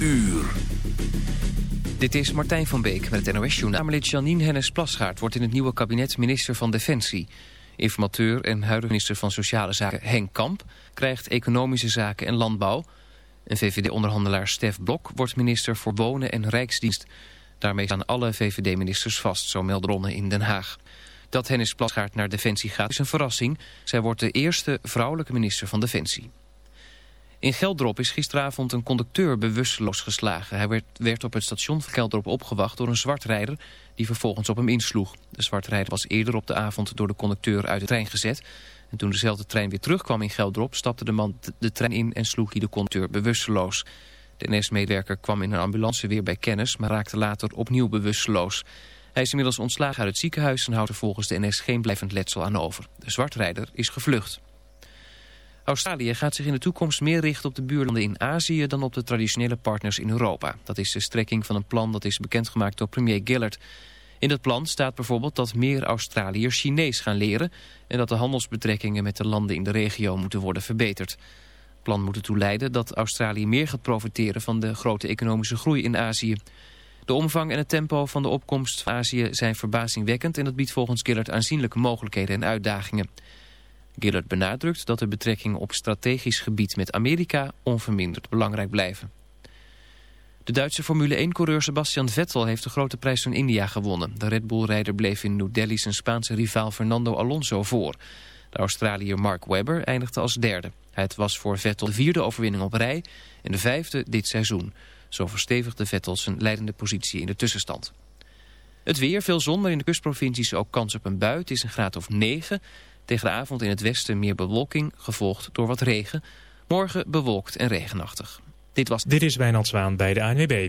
Uur. Dit is Martijn van Beek met het NOS-journaal. Kamerlid Janine Hennis-Plasgaard wordt in het nieuwe kabinet minister van Defensie. Informateur en huidige minister van Sociale Zaken Henk Kamp... krijgt economische zaken en landbouw. En VVD-onderhandelaar Stef Blok wordt minister voor Wonen en Rijksdienst. Daarmee staan alle VVD-ministers vast, zo meldt Ronne in Den Haag. Dat Hennis Plasgaard naar Defensie gaat is een verrassing. Zij wordt de eerste vrouwelijke minister van Defensie. In Geldrop is gisteravond een conducteur bewusteloos geslagen. Hij werd, werd op het station van Geldrop opgewacht door een zwartrijder die vervolgens op hem insloeg. De zwartrijder was eerder op de avond door de conducteur uit de trein gezet. En toen dezelfde trein weer terugkwam in Geldrop stapte de man de trein in en sloeg hij de conducteur bewusteloos. De NS-medewerker kwam in een ambulance weer bij kennis, maar raakte later opnieuw bewusteloos. Hij is inmiddels ontslagen uit het ziekenhuis en houdt er volgens de NS geen blijvend letsel aan over. De zwartrijder is gevlucht. Australië gaat zich in de toekomst meer richten op de buurlanden in Azië dan op de traditionele partners in Europa. Dat is de strekking van een plan dat is bekendgemaakt door premier Gillard. In dat plan staat bijvoorbeeld dat meer Australiërs Chinees gaan leren en dat de handelsbetrekkingen met de landen in de regio moeten worden verbeterd. Het plan moet ertoe leiden dat Australië meer gaat profiteren van de grote economische groei in Azië. De omvang en het tempo van de opkomst van Azië zijn verbazingwekkend en dat biedt volgens Gillard aanzienlijke mogelijkheden en uitdagingen. Gillard benadrukt dat de betrekkingen op strategisch gebied met Amerika onverminderd belangrijk blijven. De Duitse Formule 1-coureur Sebastian Vettel heeft de grote prijs van India gewonnen. De Red Bull-rijder bleef in New Delhi zijn Spaanse rivaal Fernando Alonso voor. De Australiër Mark Webber eindigde als derde. Het was voor Vettel de vierde overwinning op rij en de vijfde dit seizoen. Zo verstevigde Vettel zijn leidende positie in de tussenstand. Het weer, veel zon, maar in de kustprovincies ook kans op een bui. Het is een graad of 9. Tegen de avond in het westen meer bewolking, gevolgd door wat regen. Morgen bewolkt en regenachtig. Dit, was... Dit is Wijnand Zwaan bij de ANWB.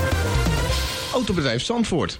Autobedrijf Zandvoort.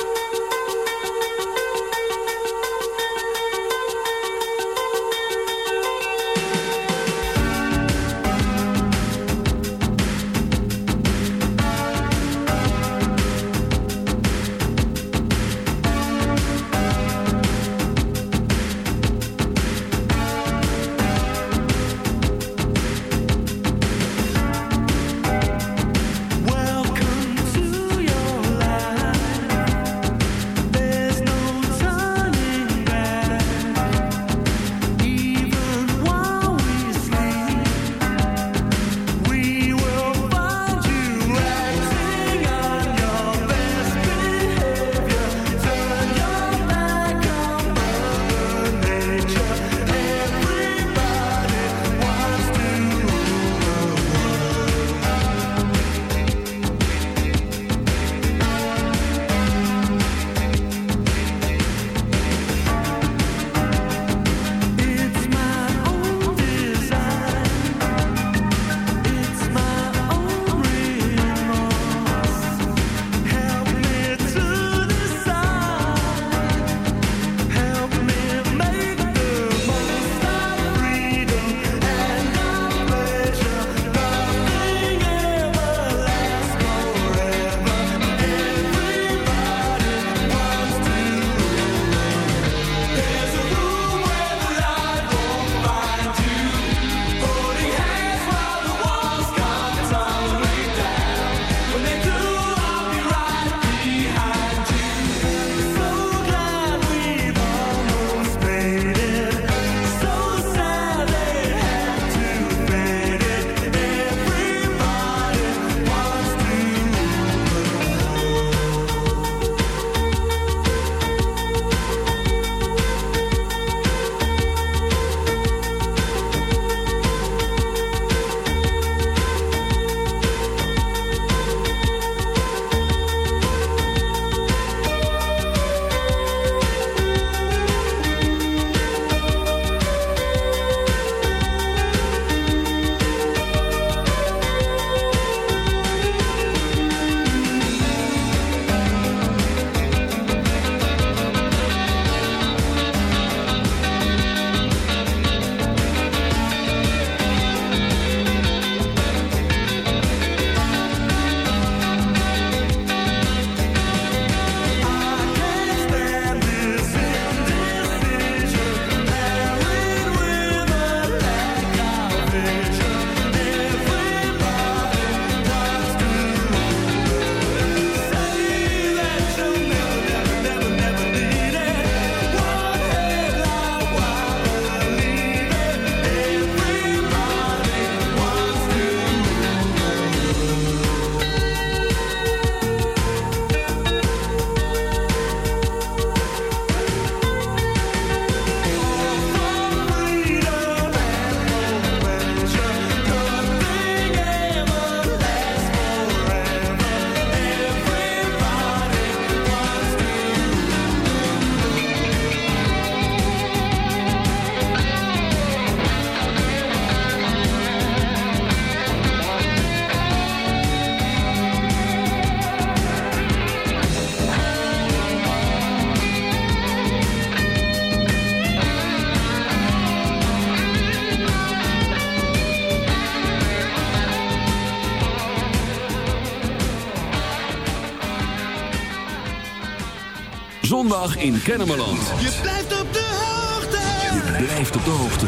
Zondag in Kennemerland. Je blijft op de hoogte. Je blijft op de hoogte.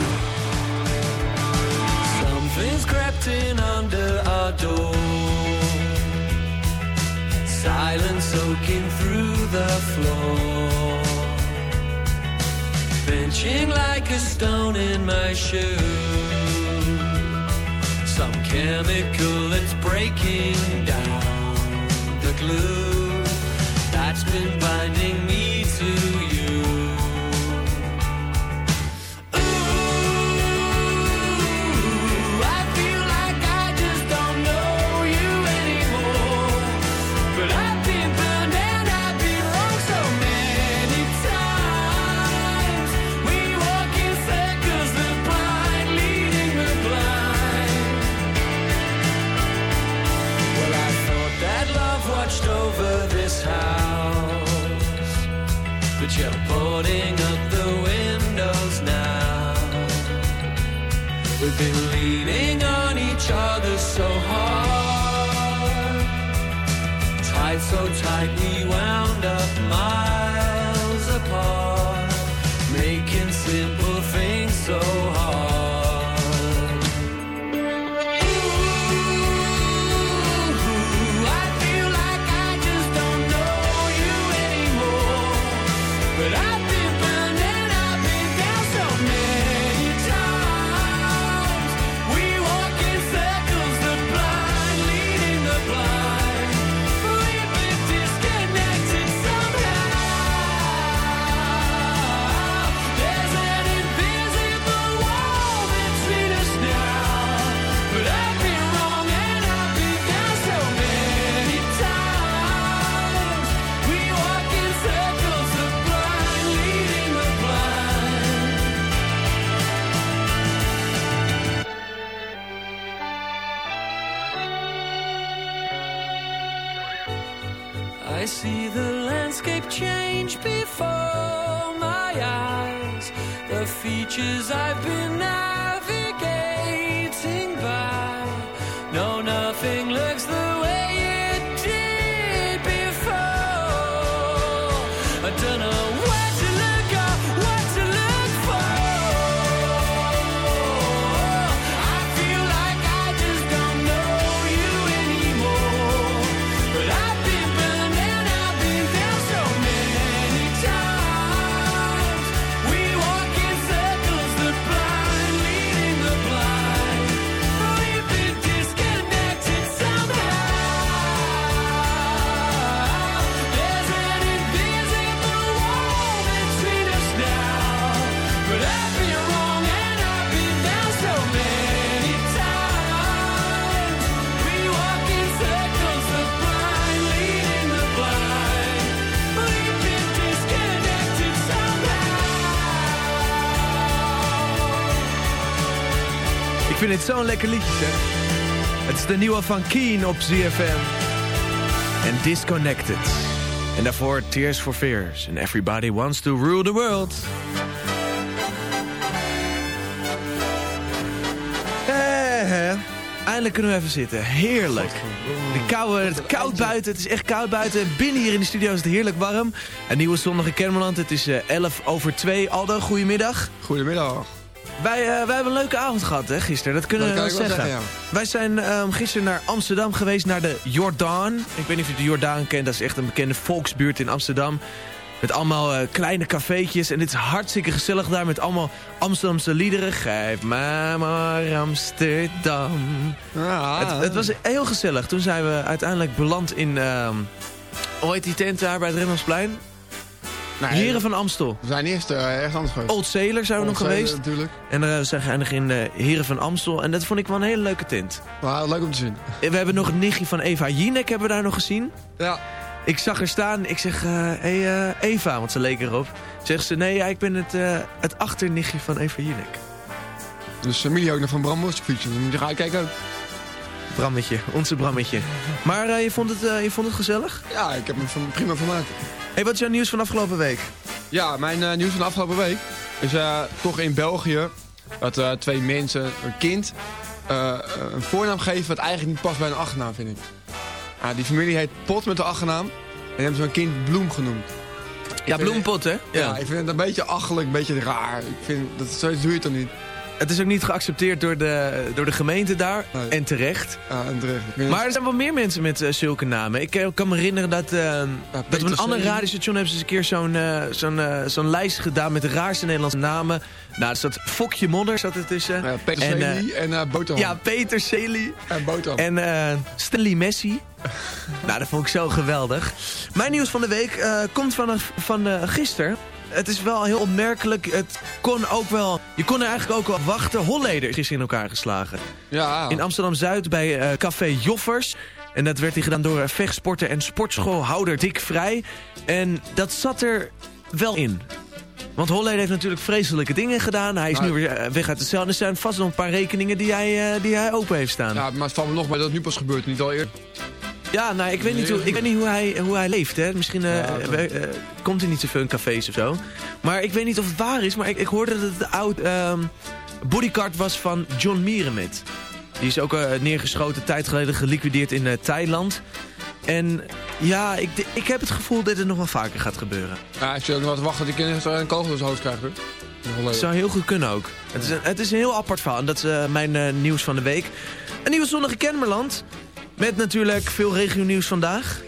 Something's crept in under our door. Silence soaking through the floor. Benching like a stone in my shoe. Some chemical that's breaking down the glue that's been binding me to boarding up the windows now. We've been vind het zo'n lekker liedje, zeg. Het is de nieuwe van Keen op ZFM. En Disconnected. En daarvoor Tears for Fears. And Everybody Wants to Rule the World. Eh, eh. Eindelijk kunnen we even zitten. Heerlijk. De koude, het koud buiten. Het is echt koud buiten. Binnen hier in de studio is het heerlijk warm. Een nieuwe zondag in Kermeland. Het is eh, 11 over 2. Aldo, goedemiddag. Goedemiddag. Wij, eh, wij hebben een leuke avond gehad hè, gisteren, dat kunnen Dat we wel zeggen. Wij zijn ehm, gisteren naar Amsterdam geweest, naar de Jordaan. Ik weet niet of je de Jordaan kent, dat is echt een bekende volksbuurt in Amsterdam. Met allemaal eh, kleine cafeetjes en dit is hartstikke gezellig daar met allemaal Amsterdamse liederen. Geef mij maar Amsterdam. Ja, Het, het was heel gezellig. Toen zijn we uiteindelijk beland in, ehm heet die tent daar bij het Remmelsplein? Nee, Heren van Amstel. We zijn eerst uh, ergens anders geweest. Old Sailor zijn we nog Sailor geweest. Natuurlijk. En dan uh, zijn we geëindigd in uh, Heren van Amstel. En dat vond ik wel een hele leuke tent. Maar leuk om te zien. We hebben nog een nichtje van Eva Jinek hebben we daar nog gezien. Ja. Ik zag haar staan. Ik zeg, hé hey, Eva, want ze leek erop. Zegt ze, nee, ja, ik ben het, het achternichtje van Eva Jinek. Dus familie ook nog van Bram Mosjefiets. Dan moet je gaan kijken ook. Brammetje, onze Brammetje. Maar je, vond het, je vond het gezellig? Ja, ik heb me prima vermaakt. Hey, wat is jouw nieuws van afgelopen week? Ja, mijn uh, nieuws van de afgelopen week is toch in België dat twee mensen, een kind, een voornaam geven wat eigenlijk niet past bij een achternaam, vind ik. die familie heet Pot met de achternaam en hebben ze een kind Bloem genoemd. Ja, bloempot, hè? Ja. ik vind het een beetje achterlijk, een beetje raar. Ik vind, dat, zoiets doe je toch niet? Het is ook niet geaccepteerd door de, door de gemeente daar. Nee. En terecht. Ja, en terecht. Ik vind Maar er zijn wel meer mensen met eh, zulke namen. Ik eh, kan me herinneren dat, eh, dat op een ander radiostation hebben ze eens een keer zo'n zo'n zo'n lijst gedaan met de raarste Nederlandse namen. Nou, er zat Fokje Modder zat er tussen. Ja, Peter En, en, boterham. Ja, Peter Celi. en boterham. En Stanley Messi. nou, dat vond ik zo geweldig. Mijn nieuws van de week komt van, van gisteren. Het is wel heel opmerkelijk. Het kon ook wel... Je kon er eigenlijk ook wel wachten. Holleder is in elkaar geslagen. ja, In Amsterdam-Zuid bij eh, Café Joffers. En dat werd hier gedaan door eh, vechtsporter en sportschoolhouder Dick Vrij. En dat zat er wel in. Want Holleder heeft natuurlijk vreselijke dingen gedaan. Hij is Maar- nu weer eh, weg uit de cel. En er zijn vast nog een paar rekeningen die hij, die hij open heeft staan. ja, maar het valt me nog bij dat het nu pas gebeurt, niet al eerder. Ja, nou, ik weet niet hoe, ik weet niet hoe, hij, hoe hij leeft. Hè. Misschien eh, Ja, eh, komt hij niet zoveel in cafés of zo. Maar ik weet niet of het waar is. Maar ik, ik hoorde dat het de oud ehm, bodyguard was van John Mierenmet. Die is ook eh, neergeschoten, een tijd geleden geliquideerd in Thailand. En ja, ik, de- ik heb het gevoel dat het nog wel vaker gaat gebeuren. Ja, als je ook nog wat wacht dat die kinderen een kogel in zijn hoofd krijgen. Het zou heel goed kunnen ook. Het is een, het is een heel apart verhaal. En dat is eh, mijn nieuws van de week. Een nieuwe zonnige Kennemerland. Met natuurlijk veel regio-nieuws vandaag.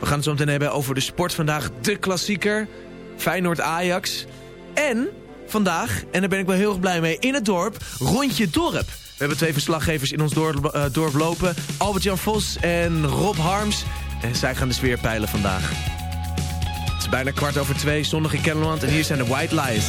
We gaan het zo meteen hebben over de sport vandaag. De klassieker. Feyenoord-Ajax. En vandaag, en daar ben ik wel heel erg blij mee, in het dorp, Rondje Dorp. We hebben twee verslaggevers in ons dorp, eh, dorp lopen. Albert-Jan Vos en Rob Harms. En zij gaan de sfeer peilen vandaag. Het is bijna kwart over twee, zondag in Kennemerland. En hier zijn de White Lies.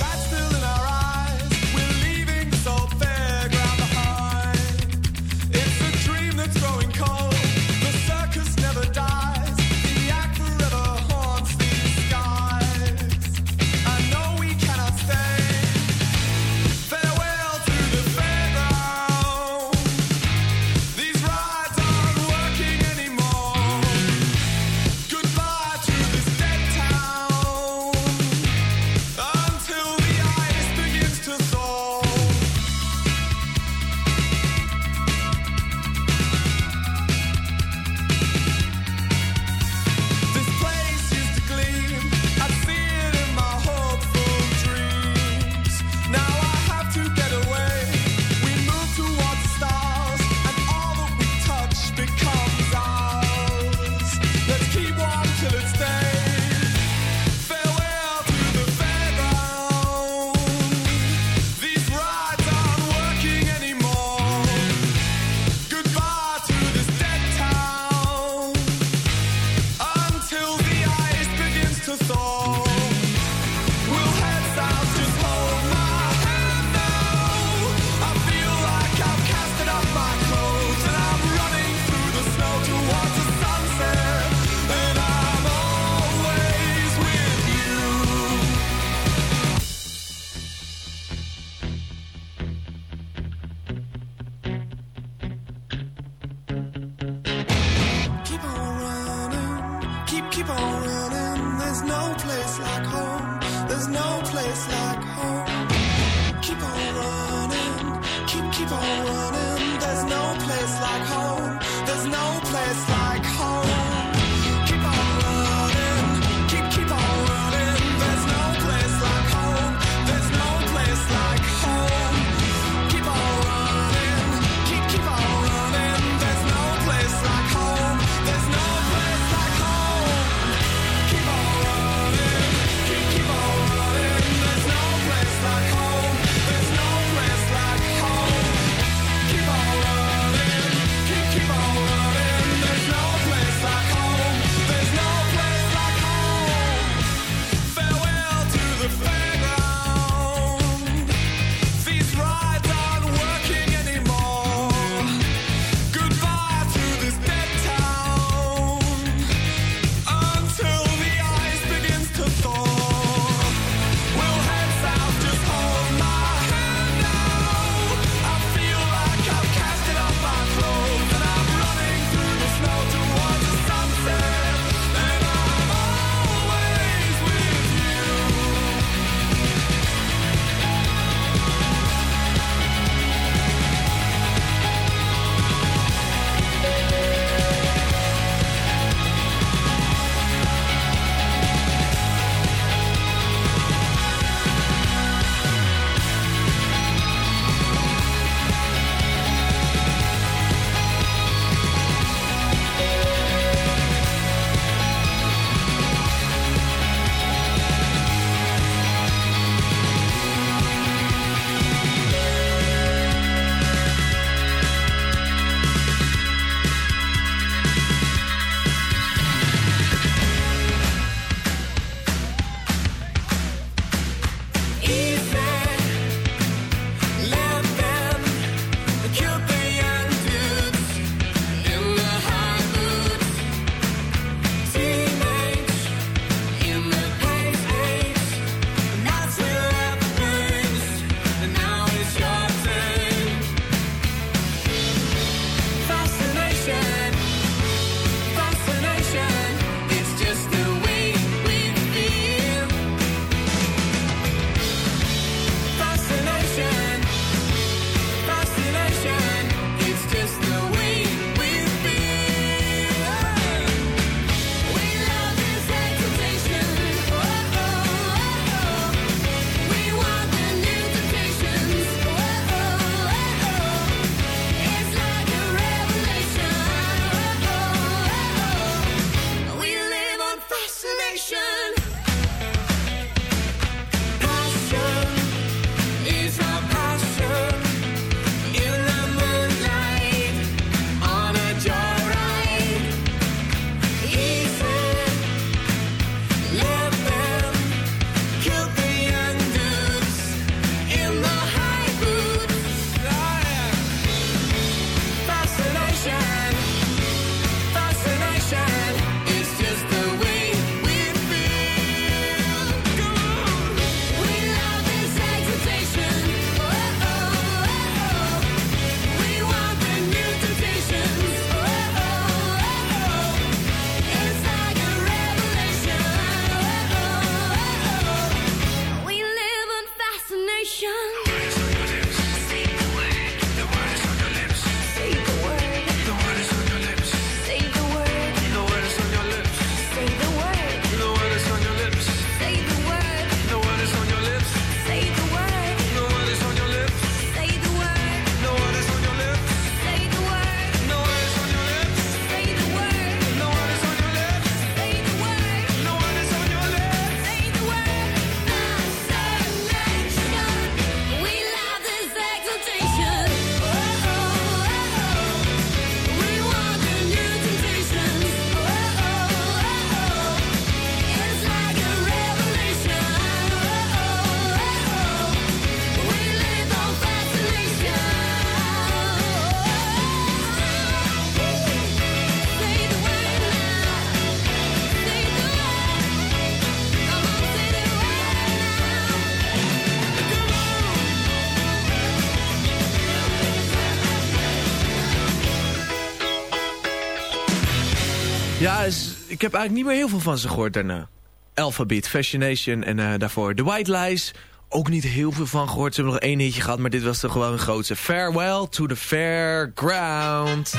Ik heb eigenlijk niet meer heel veel van ze gehoord daarna. Alphabet, Fascination en eh, daarvoor The White Lies. Ook niet heel veel van gehoord. Ze hebben nog één hitje gehad, maar dit was toch gewoon een grootste. Farewell to the Fairground.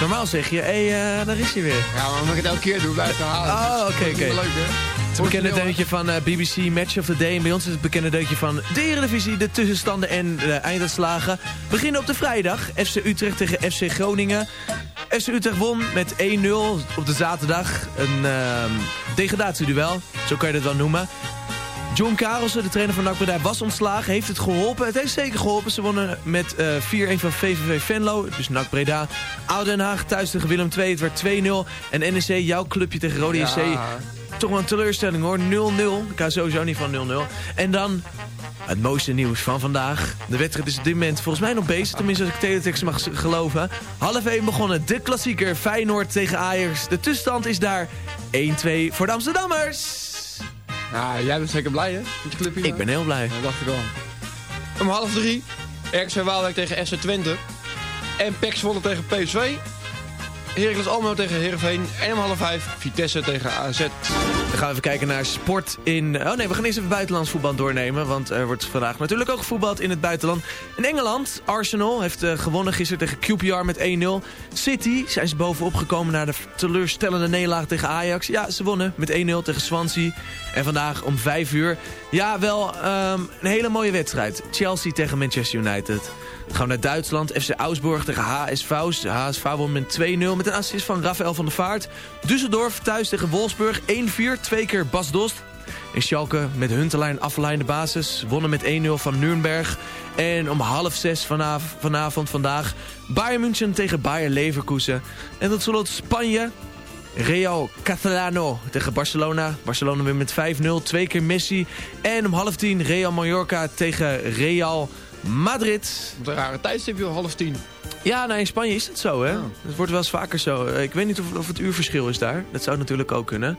Normaal zeg je, hé, hey, eh, daar is hij weer. Ja, maar omdat ik het elke keer doe, blijf het herhalen. Oh, oké, oké. Leuk, hè? Het bekende deuntje van eh, BBC Match of the Day. En bij ons is het bekende deuntje van de Eredivisie, de tussenstanden en de einduitslagen. Beginnen op de vrijdag. FC Utrecht tegen FC Groningen. FC Utrecht won met 1-0 op de zaterdag. Een ehm degradatieduel, zo kan je het wel noemen. John Karelsen, de trainer van NAC Breda, was ontslagen. Heeft het geholpen? Het heeft zeker geholpen. Ze wonnen met eh 4-1 van VVV Venlo. Dus NAC Breda. Oud Den Haag thuis tegen Willem II. Het werd 2-0. En NEC, jouw clubje tegen Rode Ja. Toch wel een teleurstelling hoor. 0-0. Ik hou sowieso niet van 0-0. En dan het mooiste nieuws van vandaag. De wedstrijd is op dit moment volgens mij nog bezig. Tenminste als ik teletext mag geloven. Half 1 begonnen. De klassieker Feyenoord tegen Ajax. De tussenstand is daar 1-2 voor de Amsterdammers. Ja, jij bent zeker blij, hè? Met je clubje. Ik ben heel blij. Ja, dacht ik al. Om half drie, RKC Waalwijk tegen SC Twente. En PEC Zwolle tegen PSV. Heracles Almelo tegen Heerenveen. En om half vijf, Vitesse tegen AZ. Dan gaan we even kijken naar sport in... Oh nee, we gaan eerst even buitenlands voetbal doornemen. Want er wordt vandaag natuurlijk ook gevoetbald in het buitenland. In Engeland, Arsenal heeft eh, gewonnen gisteren tegen QPR met 1-0. City zijn ze bovenop gekomen na de teleurstellende nederlaag tegen Ajax. Ja, ze wonnen met 1-0 tegen Swansea. En vandaag om 5 uur, ja wel ehm, een hele mooie wedstrijd. Chelsea tegen Manchester United. Dan gaan we naar Duitsland. FC Augsburg tegen HSV. HSV won met 2-0 met een assist van Rafael van der Vaart. Düsseldorf thuis tegen Wolfsburg 1-4. Twee keer Bas Dost. En Schalke met Huntelaar aflijn de basis. Wonnen met 1-0 van Nürnberg. En om half zes vanavond, vanavond vandaag Bayern München tegen Bayer Leverkusen. En tot slot Spanje. Real Catalano tegen Barcelona. Barcelona weer met 5-0. Twee keer Messi. En om half tien Real Mallorca tegen Real Madrid. Wat een rare tijdstipje, half tien. Ja, nou in Spanje is het zo, hè. Ja. Het wordt wel eens vaker zo. Eh, Ik weet niet of, of het uurverschil is daar. Dat zou natuurlijk ook kunnen.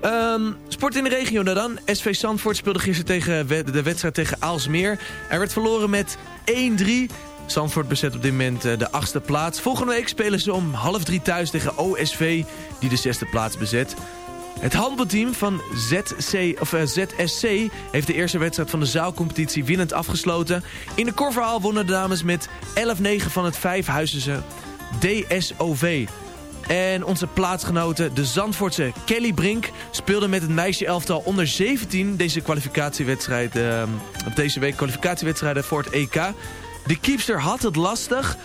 Ehm, sport in de regio dan. SV Zandvoort speelde gisteren tegen we- de wedstrijd tegen Aalsmeer. Er werd verloren met 1-3. Zandvoort bezet op dit moment eh, de achtste plaats. Volgende week spelen ze om half drie thuis tegen OSV, die de zesde plaats bezet. Het handbalteam van ZC, of, eh, ZSC heeft de eerste wedstrijd van de zaalcompetitie winnend afgesloten. In de korverhaal wonnen de dames met 11-9 van het Vijfhuizense DSOV. En onze plaatsgenoten, de Zandvoortse Kelly Brink, speelde met het meisje elftal onder 17 deze kwalificatiewedstrijd, eh, op deze week kwalificatiewedstrijden voor het EK. De keepster had het lastig,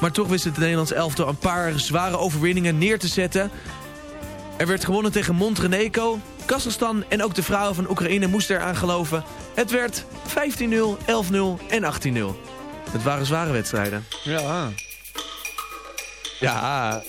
maar toch wist het Nederlands elftal een paar zware overwinningen neer te zetten. Er werd gewonnen tegen Montenegro, Kazachstan en ook de vrouwen van Oekraïne moesten eraan geloven. Het werd 15-0, 11-0 en 18-0. Het waren zware wedstrijden. Ja. Ja,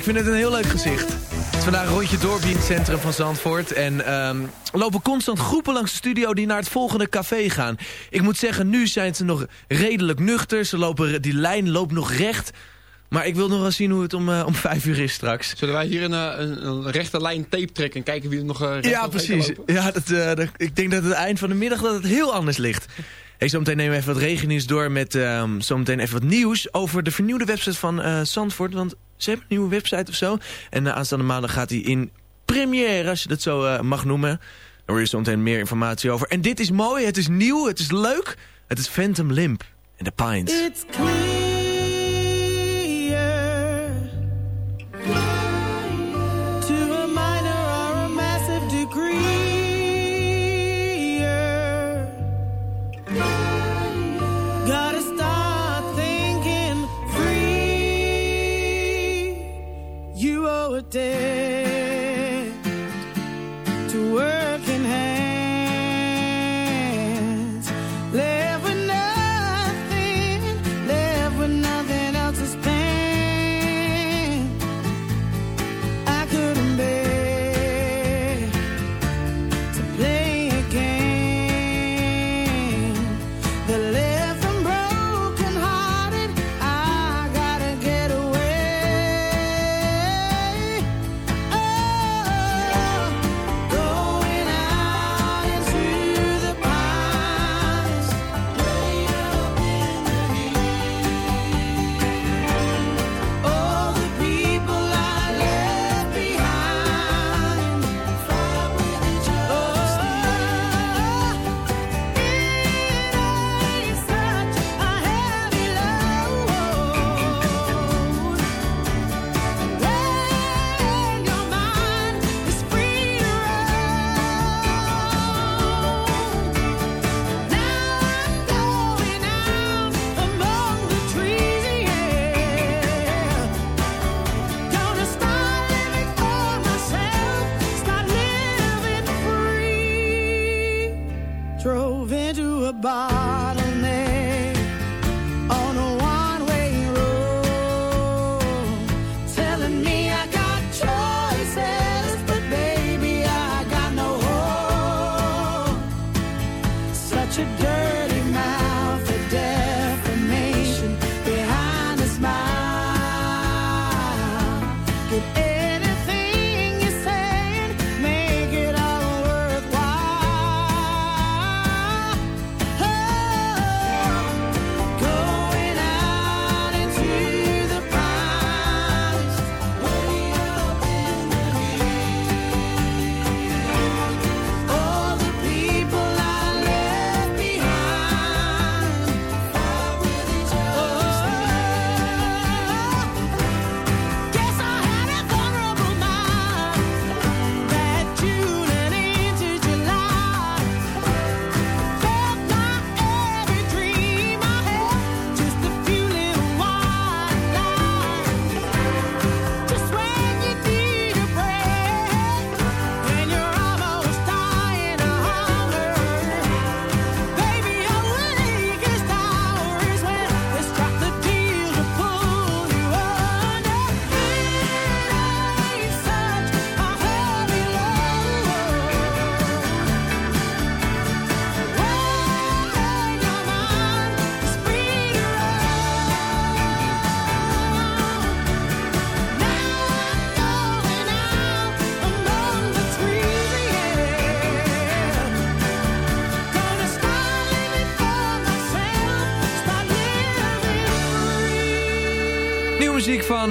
ik vind het een heel leuk gezicht. Het is vandaag een rondje dorpje in het centrum van Zandvoort. En er lopen constant groepen langs de studio die naar het volgende café gaan. Ik moet zeggen, nu zijn ze nog redelijk nuchter. Ze lopen, die lijn loopt nog recht. Maar ik wil nog wel zien hoe het om, eh, om vijf uur is straks. Zullen wij hier een, eh, een, een rechte lijn tape trekken en kijken wie er nog eh, recht Ja, precies. Ja, dat, dat- ik denk dat het eind van de middag dat het heel anders ligt. Hey, zometeen nemen we even wat regennieuws door met ehm, zometeen even wat nieuws over de vernieuwde website van Zandvoort. Want ze hebben een nieuwe website of zo. En uh, aanstaande maandag gaat die in première, als je dat zo eh, mag noemen. Daar hoor je zometeen meer informatie over. En dit is mooi, het is nieuw, het is leuk. Het is Phantom Limp en The Pines. It's clear You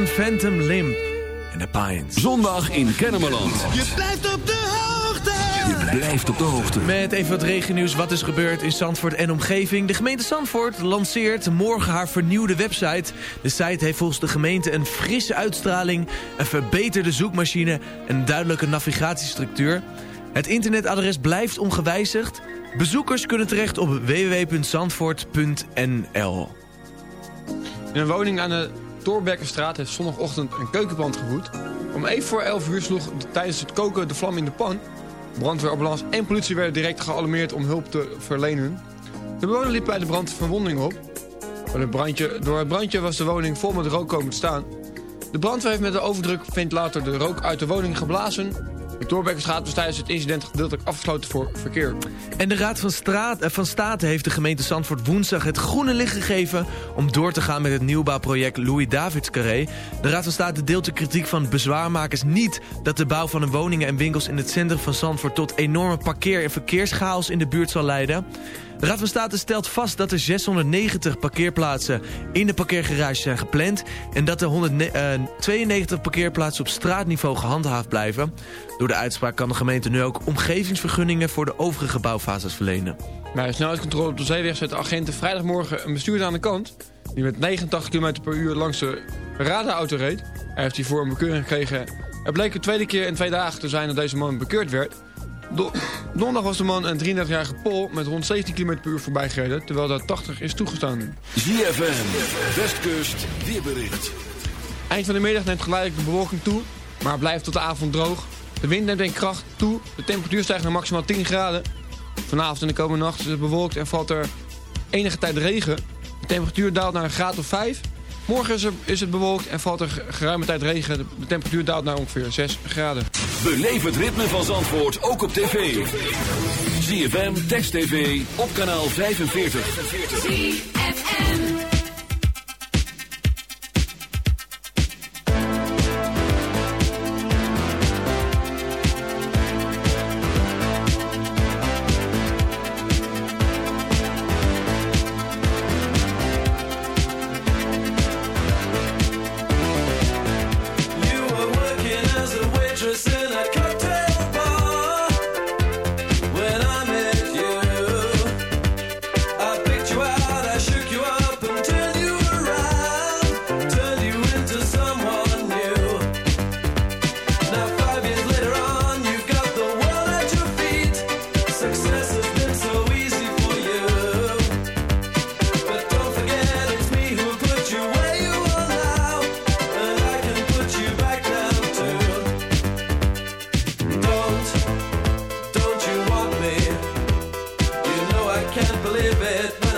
van Phantom Limp en The Pines. Zondag in Kennemerland. Je blijft op de hoogte. Je blijft op de hoogte. Met even wat regennieuws wat is gebeurd in Zandvoort en omgeving. De gemeente Zandvoort lanceert morgen haar vernieuwde website. De site heeft volgens de gemeente een frisse uitstraling, een verbeterde zoekmachine en een duidelijke navigatiestructuur. Het internetadres blijft ongewijzigd. Bezoekers kunnen terecht op www.zandvoort.nl. In een woning aan de Torbekkenstraat heeft zondagochtend een keukenbrand gewoed. Om even voor 11 uur sloeg de- tijdens het koken de vlam in de pan. Brandweer, en politie werden direct gealarmeerd om hulp te verlenen. De bewoner liep bij de brand verwondingen op. Door het, brandje, door het brandje was de woning vol met rook komen te staan. De brandweer heeft met de overdruk ventilator de rook uit de woning geblazen. De Torbekkenstraat was tijdens het incident gedeeltelijk afgesloten voor verkeer. En de Raad van, Straat, eh, van State heeft de gemeente Zandvoort woensdag het groene licht gegeven... om door te gaan met het nieuwbouwproject Louis-Davids Carré. De Raad van State deelt de kritiek van bezwaarmakers niet... dat de bouw van de woningen en winkels in het centrum van Zandvoort... tot enorme parkeer- en verkeerschaos in de buurt zal leiden... De Raad van State stelt vast dat er 690 parkeerplaatsen in de parkeergarage zijn gepland... en dat er 192 parkeerplaatsen op straatniveau gehandhaafd blijven. Door de uitspraak kan de gemeente nu ook omgevingsvergunningen... voor de overige bouwfases verlenen. Bij de snelheidscontrole op de zeeweg zetten agenten vrijdagmorgen een bestuurder aan de kant... die met 89 km per uur langs de radarauto reed. Hij heeft hiervoor een bekeuring gekregen. Het bleek de tweede keer in twee dagen te zijn dat deze man bekeurd werd. Do- Donderdag was de man een 33-jarige Pol met rond 17 km per uur voorbij gereden... terwijl dat 80 is toegestaan. ZFM, Westkust, weerbericht. Eind van de middag neemt geleidelijk de bewolking toe, maar blijft tot de avond droog. De wind neemt in kracht toe, de temperatuur stijgt naar maximaal 10 graden. Vanavond en de komende nacht is het bewolkt en valt er enige tijd regen. De temperatuur daalt naar een graad of 5. Morgen is, er, is het bewolkt en valt er geruime tijd regen. De, temperatuur daalt naar ongeveer 6 graden. Beleef het ritme van Zandvoort ook op tv. ZFM, Text TV, op kanaal 45. You bit.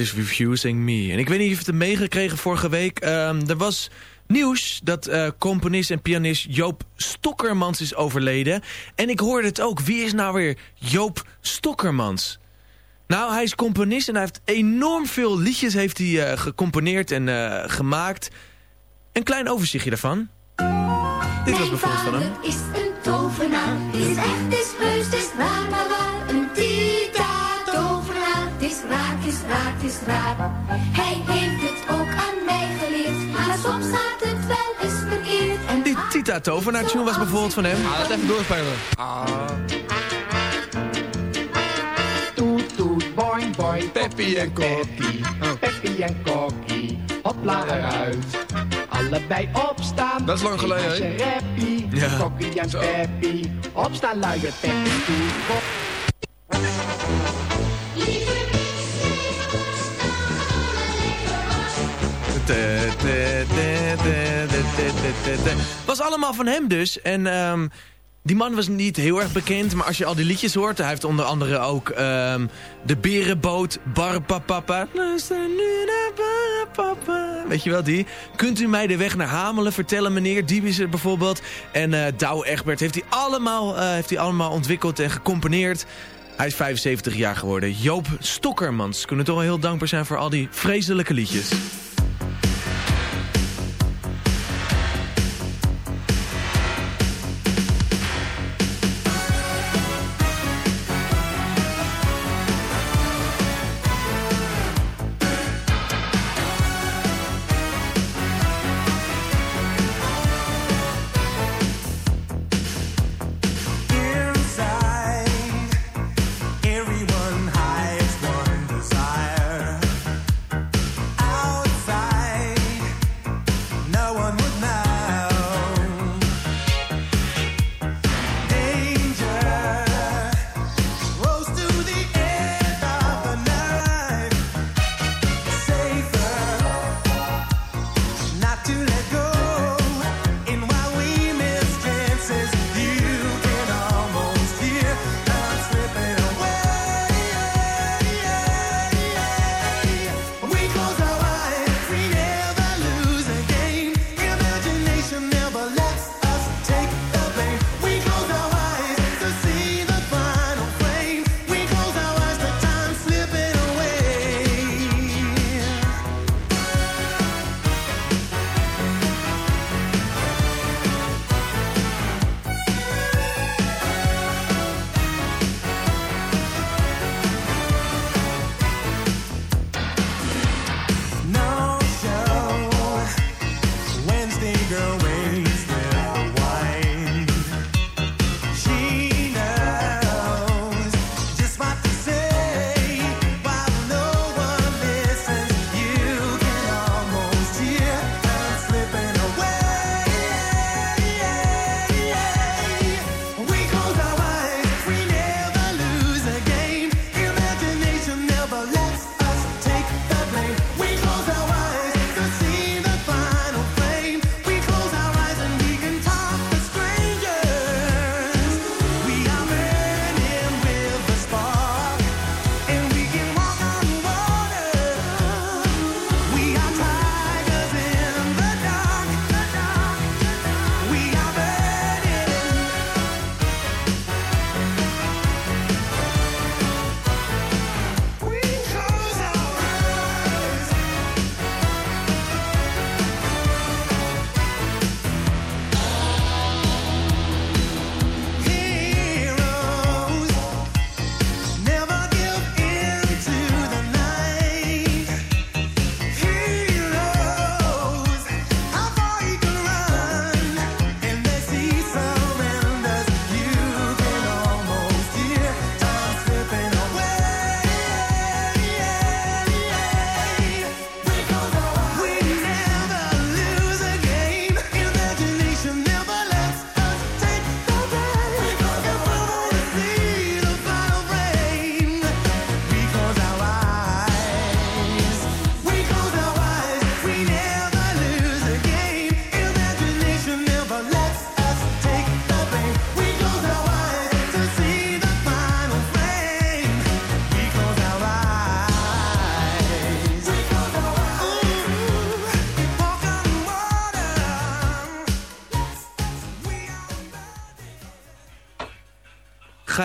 Is refusing me. En ik weet niet of je het meegekregen vorige week. Ehm, er was nieuws dat eh, componist en pianist Joop Stokkermans is overleden. En ik hoorde het ook. Wie is nou weer Joop Stokkermans? Nou, hij is componist en hij heeft enorm veel liedjes heeft hij, eh, gecomponeerd en eh, gemaakt. Een klein overzichtje daarvan. Dit was bijvoorbeeld van hem. is een tovenaar. Is echt, is heus, is raar, is raar. Hij heeft het ook aan mij geleerd. Maar soms gaat het wel eens verkeerd. En Die Tita Tovenaar tune was bijvoorbeeld van hem. Ah, laat even doorspelen. Toet, toet, boing, boing. Peppy en Peppy, Peppy en Kokkie. Hopla eruit. Allebei opstaan. Dat is lang geleden, hè? Ja. Kokkie en Peppy. Opstaan luier Peppy toe. Was allemaal van hem dus. En ehm, die man was niet heel erg bekend. Maar als je al die liedjes hoort. Hij heeft onder andere ook ehm, De Berenboot, Barpapapa. Weet je wel die? Kunt u mij de weg naar Hamelen vertellen meneer? Die is er bijvoorbeeld. En eh Douwe Egbert heeft hij allemaal, eh, heeft hij allemaal ontwikkeld en gecomponeerd. Hij is 75 jaar geworden. Joop Stokkermans. Kunnen toch wel heel dankbaar zijn voor al die vreselijke liedjes.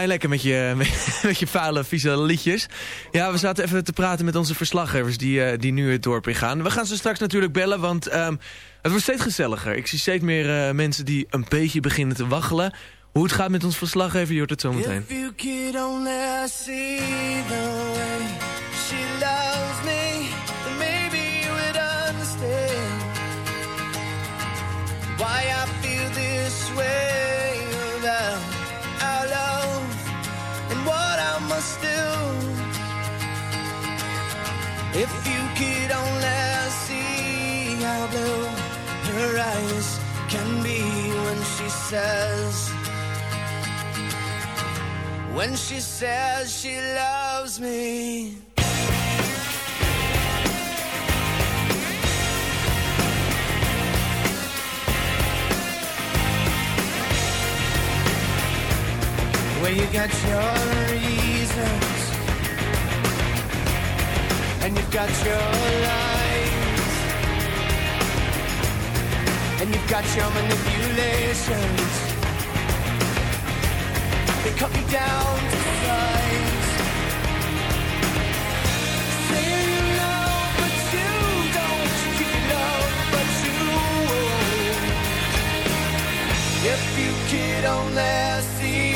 Lekker met je, met je vuile, vieze liedjes. Ja, we zaten even te praten met onze verslaggevers die, eh, die nu het dorp ingaan. We gaan ze straks natuurlijk bellen, want ehm, het wordt steeds gezelliger. Ik zie steeds meer eh, mensen die een beetje beginnen te waggelen. Hoe het gaat met ons verslaggever, je hoort het zo meteen. If you could only see how blue her eyes can be when she says. When she says she loves me. Well, you got your reasons, and you've got your lies, and you've got your manipulations. They cut me down to size. Say you love, but you don't. You love, but you won't. If you could only see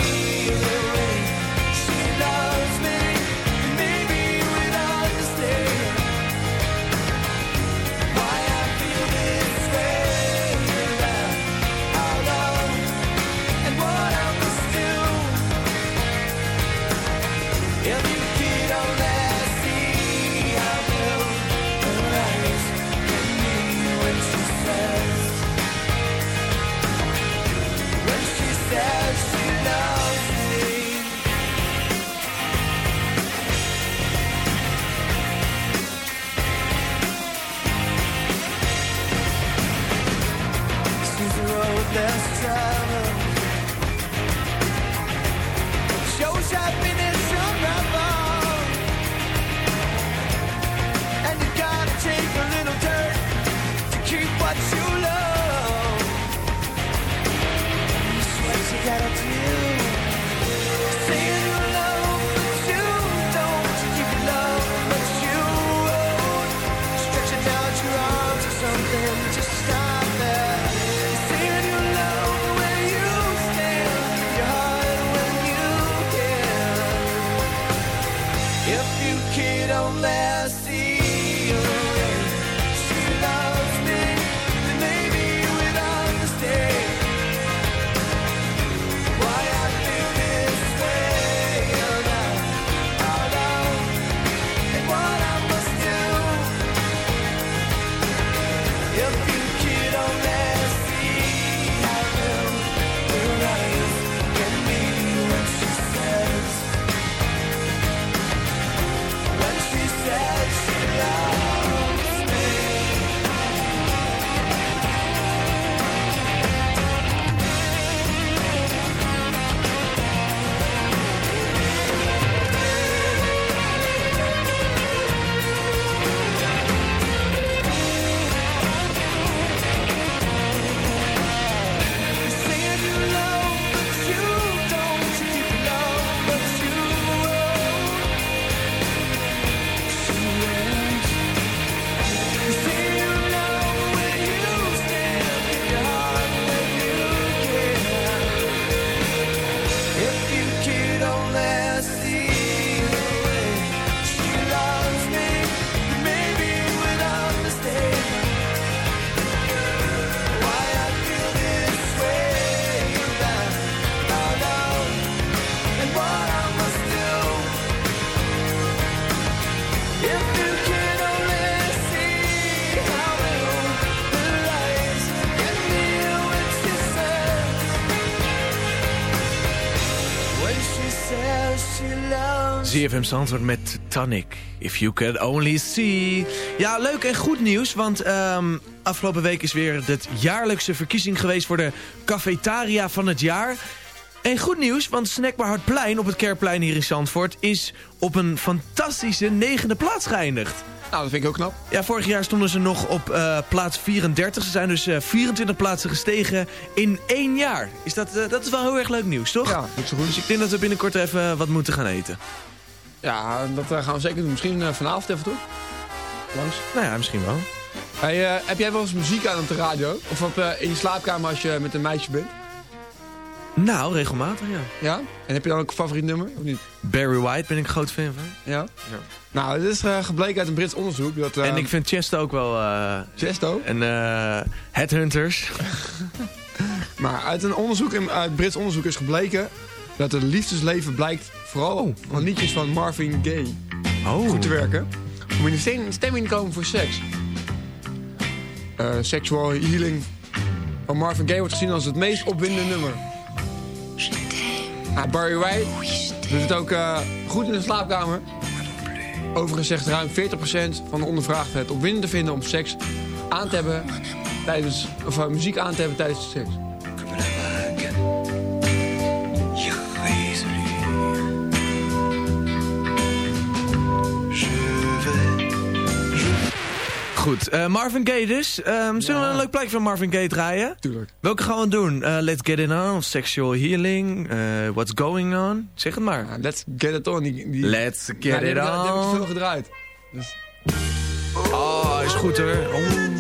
ZFM Zandvoort met Tonic. If you could only see. Ja, leuk en goed nieuws, want ehm, afgelopen week is weer de jaarlijkse verkiezing geweest voor de cafetaria van het jaar. En goed nieuws, want Snackbar Hartplein op het Kerkplein hier in Zandvoort is op een fantastische negende plaats geëindigd. Nou, dat vind ik heel knap. Ja, vorig jaar stonden ze nog op eh, plaats 34. Ze zijn dus eh, 24 plaatsen gestegen in één jaar. Is dat, eh, dat is wel heel erg leuk nieuws, toch? Ja, niet zo goed. Dus ik denk dat we binnenkort even wat moeten gaan eten. Ja, dat eh, gaan we zeker doen. Misschien eh, vanavond even, toch? Langs. Nou ja, misschien wel. Hey, eh, heb jij wel eens muziek aan op de radio? Of op, in je slaapkamer als je met een meisje bent? Nou, regelmatig, ja. Ja? En heb je dan ook een favoriet nummer, of niet? Barry White ben ik een groot fan van. Ja? Nou, dit is gebleken uit een Brits onderzoek. Dat, en ik vind Chesto ook wel... Chesto? en eh Headhunters. Maar uit een onderzoek, in- uit Brits onderzoek is gebleken... dat het liefdesleven blijkt vooral van liedjes van Marvin Gaye Oh. goed te werken. Om in de stem- stemming te komen voor seks. Eh, sexual healing van Marvin Gaye wordt gezien als het meest opwindende nummer. Ah, Barry White doet het ook eh, goed in de slaapkamer. Overigens zegt ruim 40% van de ondervraagden het opwindend te vinden om seks aan te hebben tijdens, of eh, muziek aan te hebben tijdens de seks. Goed, eh, Marvin Gaye dus. Ehm, zullen we een leuk plaatje van Marvin Gaye draaien? Tuurlijk. Welke gaan we doen? Eh, let's Get It On, of Sexual Healing, eh, What's Going On? Zeg het maar. Let's get it on. Die, die, Let's Get Ja, It ik- die heb ik veel On. gedraaid. Dus, Oh, is goed hoor. Oh.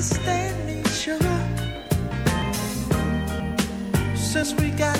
Understand me, sugar, since we got